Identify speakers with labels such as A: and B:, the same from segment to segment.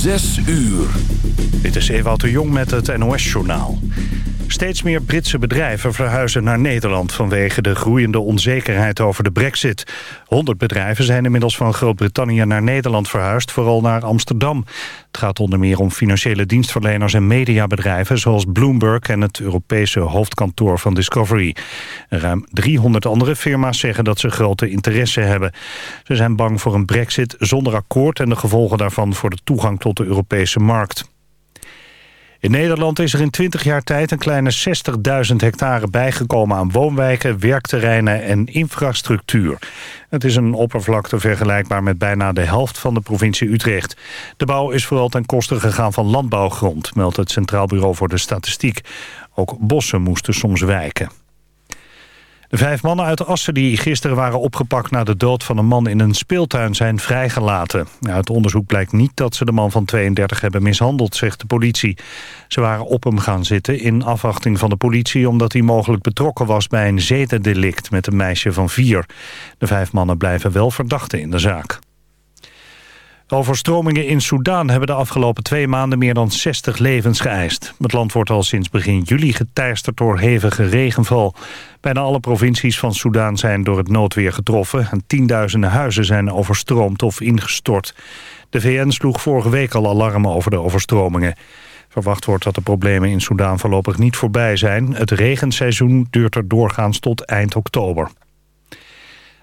A: Zes uur.
B: Dit is Ewout de Jong met het NOS-journaal. Steeds meer Britse bedrijven verhuizen naar Nederland... vanwege de groeiende onzekerheid over de brexit. 100 bedrijven zijn inmiddels van Groot-Brittannië naar Nederland verhuisd... vooral naar Amsterdam. Het gaat onder meer om financiële dienstverleners en mediabedrijven... zoals Bloomberg en het Europese hoofdkantoor van Discovery. Ruim 300 andere firma's zeggen dat ze grote interesse hebben. Ze zijn bang voor een brexit zonder akkoord... en de gevolgen daarvan voor de toegang tot de Europese markt. In Nederland is er in 20 jaar tijd een kleine 60.000 hectare bijgekomen aan woonwijken, werkterreinen en infrastructuur. Het is een oppervlakte vergelijkbaar met bijna de helft van de provincie Utrecht. De bouw is vooral ten koste gegaan van landbouwgrond, meldt het Centraal Bureau voor de Statistiek. Ook bossen moesten soms wijken. De vijf mannen uit Assen die gisteren waren opgepakt... na de dood van een man in een speeltuin zijn vrijgelaten. Uit onderzoek blijkt niet dat ze de man van 32 hebben mishandeld, zegt de politie. Ze waren op hem gaan zitten in afwachting van de politie... omdat hij mogelijk betrokken was bij een zedendelict met een meisje van vier. De vijf mannen blijven wel verdachten in de zaak. Overstromingen in Soedan hebben de afgelopen twee maanden meer dan 60 levens geëist. Het land wordt al sinds begin juli geteisterd door hevige regenval. Bijna alle provincies van Soedan zijn door het noodweer getroffen... en tienduizenden huizen zijn overstroomd of ingestort. De VN sloeg vorige week al alarm over de overstromingen. Verwacht wordt dat de problemen in Soedan voorlopig niet voorbij zijn. Het regenseizoen duurt er doorgaans tot eind oktober.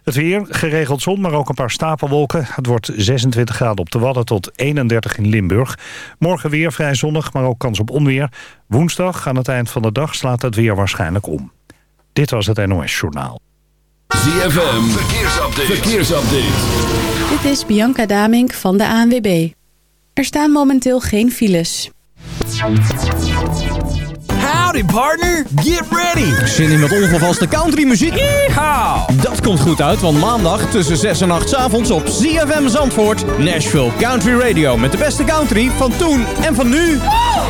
B: Het weer, geregeld zon, maar ook een paar stapelwolken. Het wordt 26 graden op de Wadden tot 31 in Limburg. Morgen weer vrij zonnig, maar ook kans op onweer. Woensdag aan het eind van de dag slaat het weer waarschijnlijk om. Dit was het NOS Journaal.
A: ZFM, verkeersupdate. verkeersupdate.
C: Dit is Bianca Damink van de ANWB. Er staan momenteel geen files.
D: Howdy partner, get ready! Zin in met ongevaste countrymuziek? Yeehaw! Dat komt goed uit, want maandag tussen 6 en 8 avonds op ZFM Zandvoort... Nashville Country Radio met de beste country van toen en van nu.
E: Oh,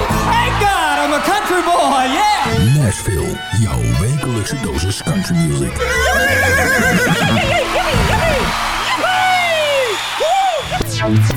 E: thank God, I'm a country boy, yeah!
A: Nashville, jouw wekelijkse dosis country music.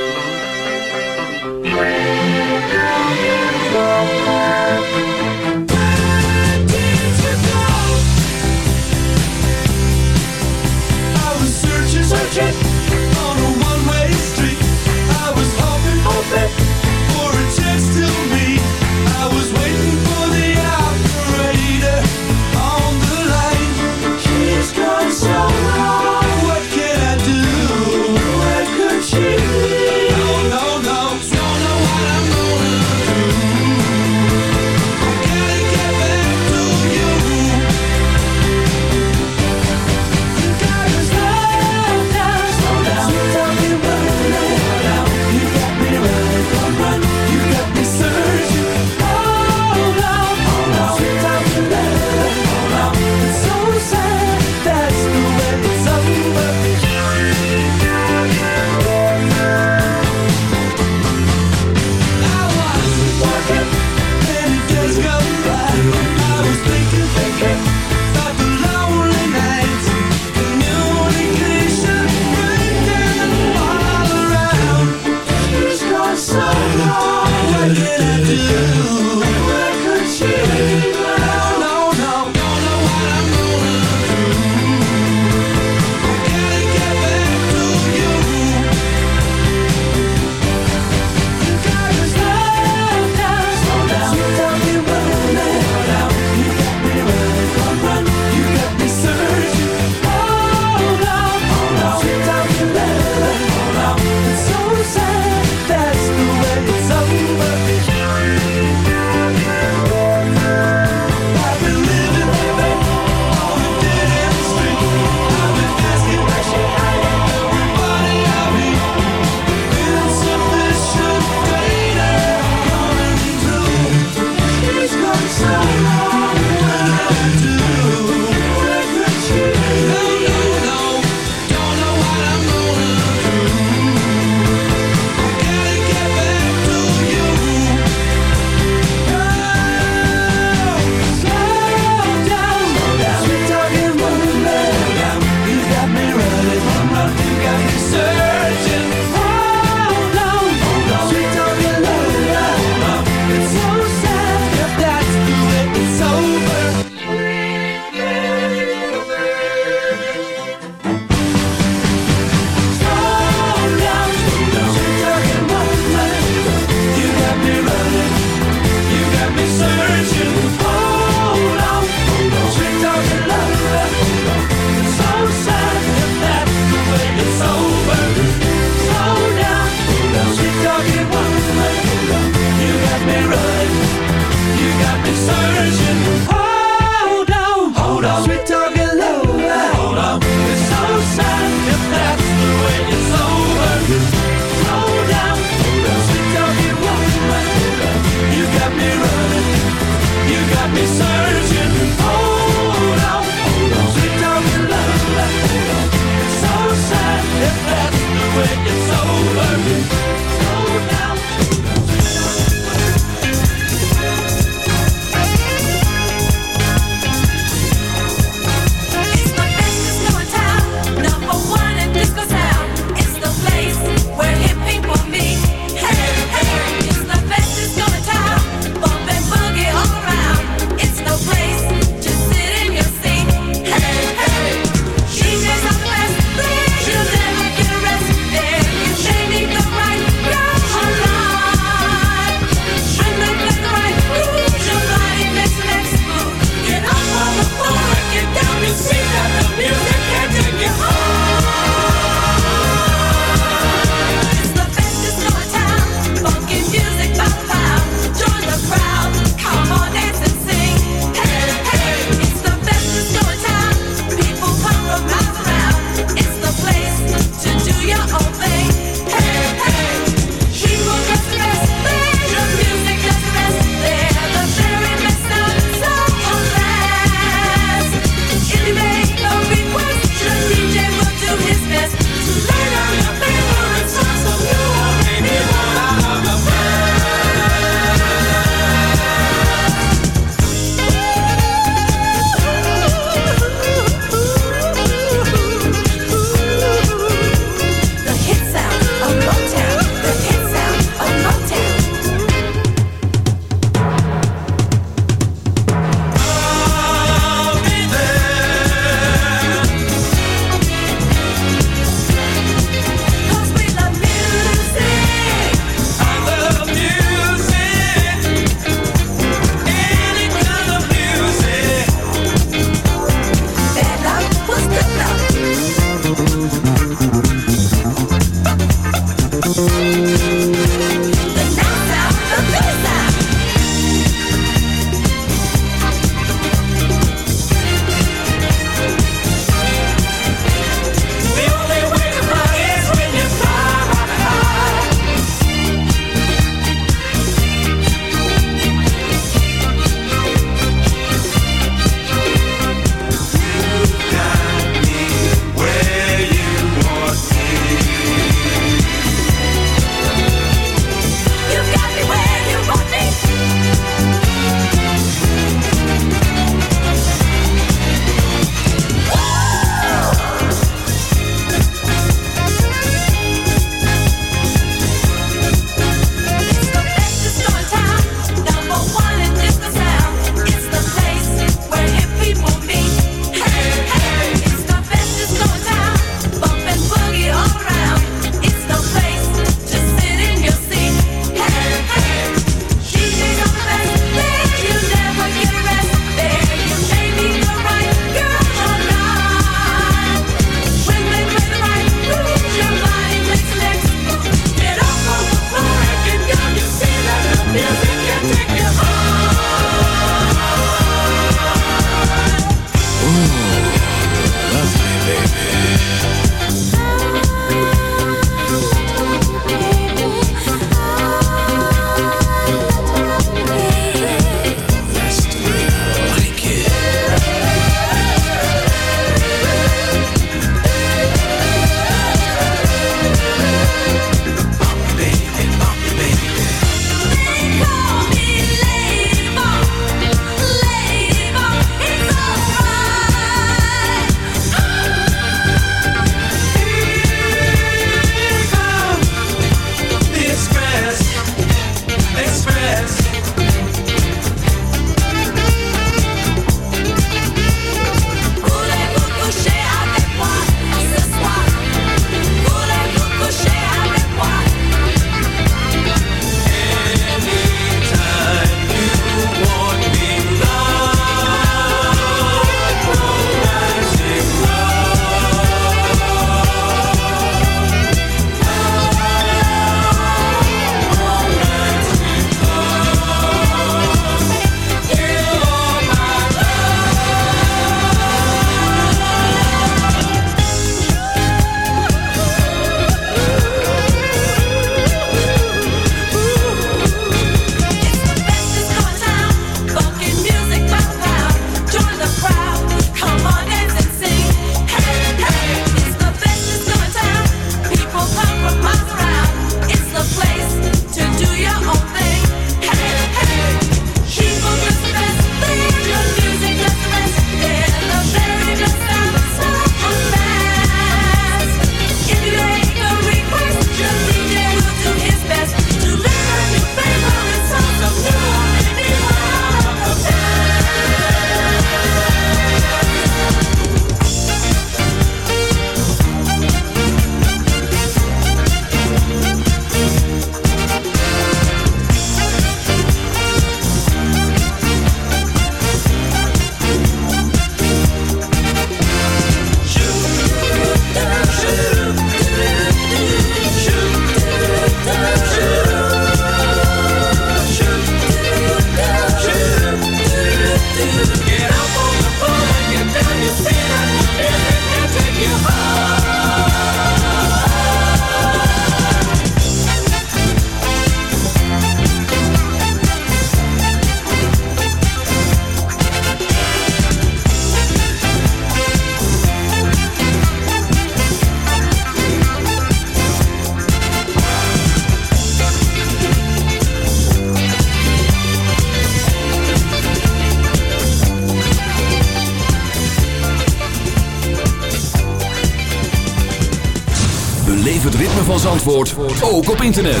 A: Ook op internet.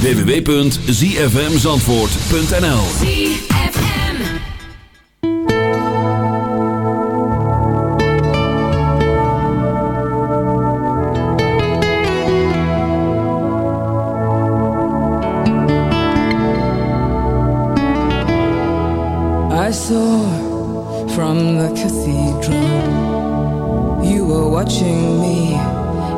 A: www.zfmzandvoort.nl
F: I saw from the cathedral you were watching me.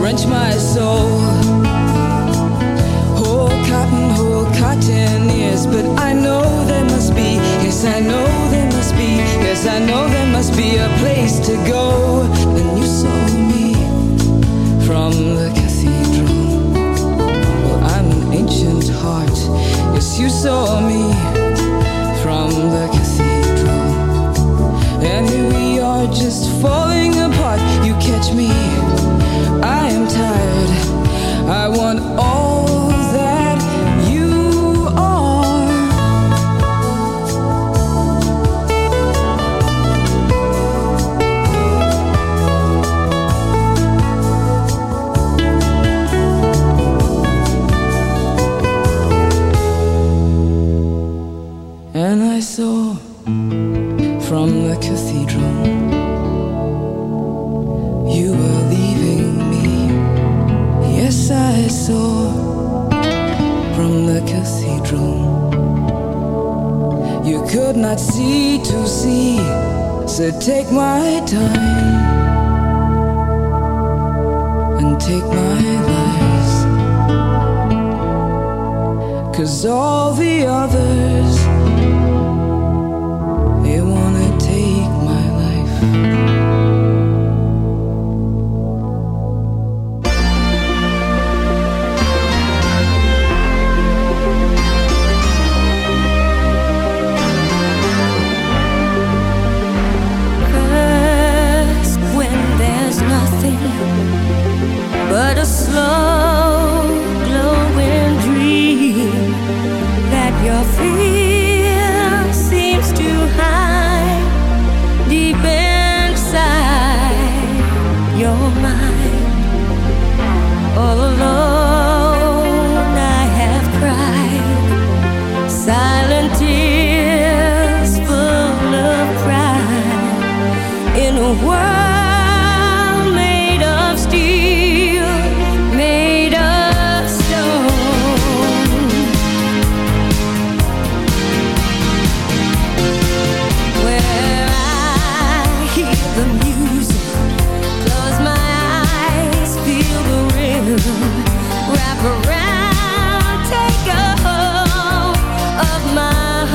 F: wrench my soul. Whole cotton, whole cotton ears, but I know there must be, yes, I know there must be, yes, I know there must be a place to go. Then you saw me from the cathedral. Well, I'm an ancient heart, yes, you saw me from the cathedral. And here we are just falling apart. You catch me, tired. I want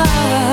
G: far